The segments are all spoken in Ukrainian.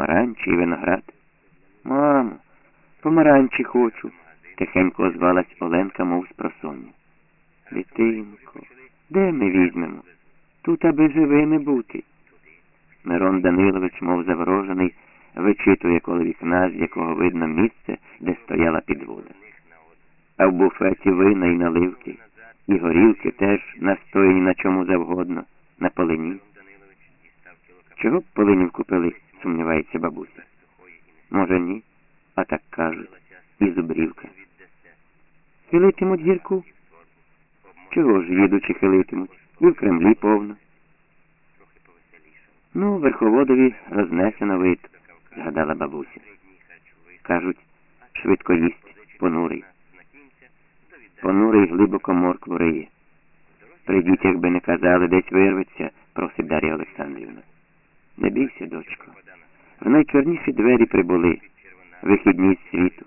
помаранчі і виноград. Мамо, помаранчі хочу, тихенько озвалась Оленка, мов з просоння. Дитинко, де ми візьмемо? Тут аби живими бути. Мирон Данилович, мов заворожений, вичитує коло вікна, з якого видно місце, де стояла підвода. А в буфеті вина і наливки, і горілки теж настояні на чому завгодно, на полині. Чого б полинів купили, сумнівається бабуся. Може, ні, а так кажуть, і зубрівка. Хилитимуть гірку? Чого ж їдучи хилитимуть? І в Кремлі повно. Ну, верховодові рознесено вид, згадала бабуся. Кажуть, швидко їсть, понурий. Понурий глибоко моркву риє. При дітях би не казали, десь вирветься, просить Дар'я Олександрівна. Не бійся, дочко. В найчорніші двері прибули, вихідні світу.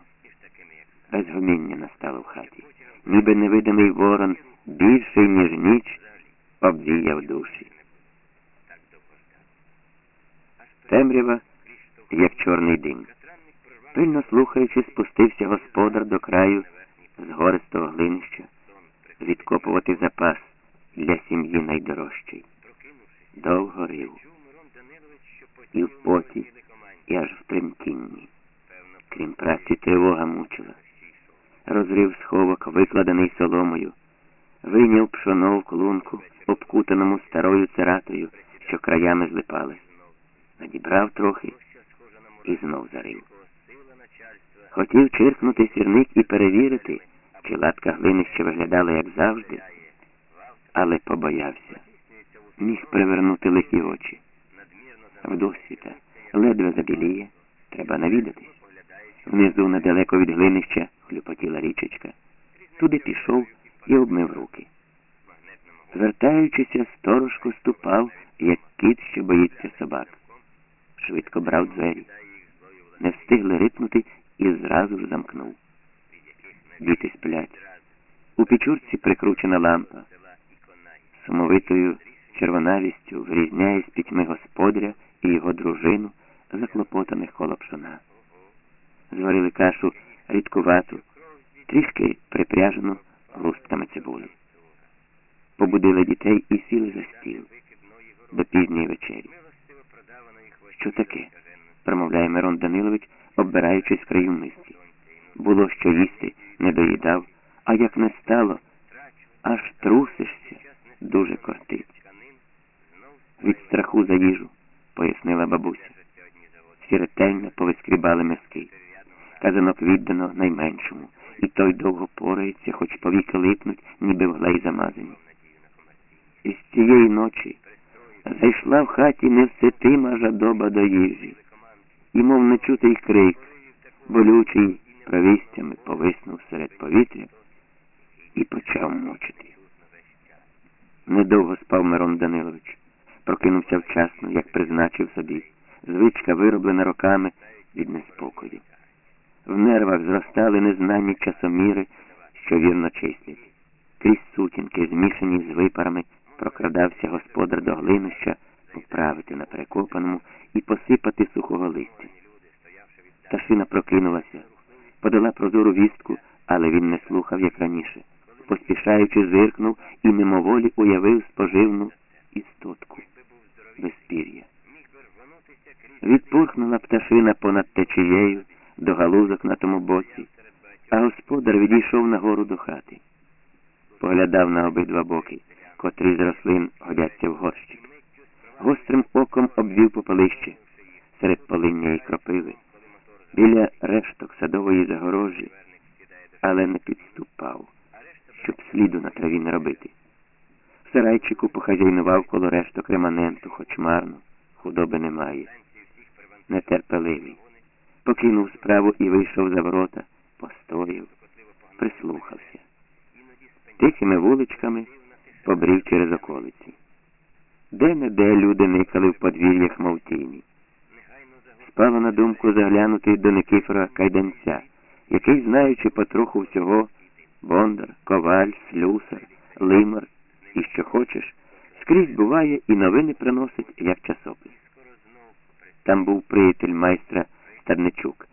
Безгоміння настало в хаті, ніби невидимий ворон, більший, ніж ніч, обвіяв душі. Темрява, як чорний дим. Пильно слухаючи, спустився господар до краю з гористого глинища, відкопувати запас для сім'ї найдорожчий. Довго рив. І в поті, і аж в тремтінні. Крім праці, тривога мучила. Розрив сховок, викладений соломою, вийняв пшоно в клунку, обкутаному старою цератою, що краями злипались. Надібрав трохи і знов зарив. Хотів чиркнути сірник і перевірити, чи латка глинища виглядала, як завжди, але побоявся. Міг привернути лихі очі. Вдосвіта ледве забіліє, треба навідатись. Внизу недалеко від глинища хлюпотіла річечка. Туди пішов і обмив руки. Звертаючися, сторожко ступав, як кіт, що боїться собак. Швидко брав двері. Не встигли рипнути і зразу ж замкнув. Діти сплять. У печурці прикручена лампа. Сумовитою червонавістю вирізняє з пітьми господаря і його дружину, заклопотаних коло пшона. Зварили кашу рідкувату, трішки припряжену лустками цибулі. Побудили дітей і сіли за стіл до пізньої вечері. Що таке? промовляє Мирон Данилович, оббираючись в краю мисці. Було що їсти, не доїдав, а як не стало, аж трусишся, дуже кортить. Від страху за їжу, пояснила бабуся. Всі ретельно повискрібали миски. Казанок віддано найменшому, і той довго порається, хоч повіки липнуть, ніби в глей замазані. І з цієї ночі зайшла в хаті невситима жадоба до їжі, і, мов нечутий крик, болючий провістями повиснув серед повітря і почав мучити. Недовго спав Мирон Данилович, прокинувся вчасно, як призначив собі, звичка вироблена роками від неспокою. В нервах зростали незнані часоміри, що вірно числять. Крізь сутінки, змішані з випарами, прокрадався господар до глинища, поправити на перекопаному і посипати сухого листя. Пташина прокинулася, подала прозору вістку, але він не слухав, як раніше. Поспішаючи, зиркнув і мимоволі уявив споживну Відпорхнула пташина понад течією до галузок на тому боці, а господар відійшов нагору до хати. Поглядав на обидва боки, котрі з рослин годяться в горщик. Гострим оком обвів попелище серед полиння і кропиви, біля решток садової загорожі, але не підступав, щоб сліду на траві не робити. В сарайчику похазяйнував коло решток реманенту, хоч марно, худоби немає. Нетерпеливий. Покинув справу і вийшов за ворота, постояв, прислухався. Тихими вуличками побрів через околиці. Де-не-де люди никали в подвір'ях мов тіні. Спало на думку заглянути до Никифора Кайданця, який, знаючи потроху всього, бондар, коваль, слюсар, лимар і що хочеш, скрізь буває і новини приносить, як часопис. Там був приятель майстра Стадничук.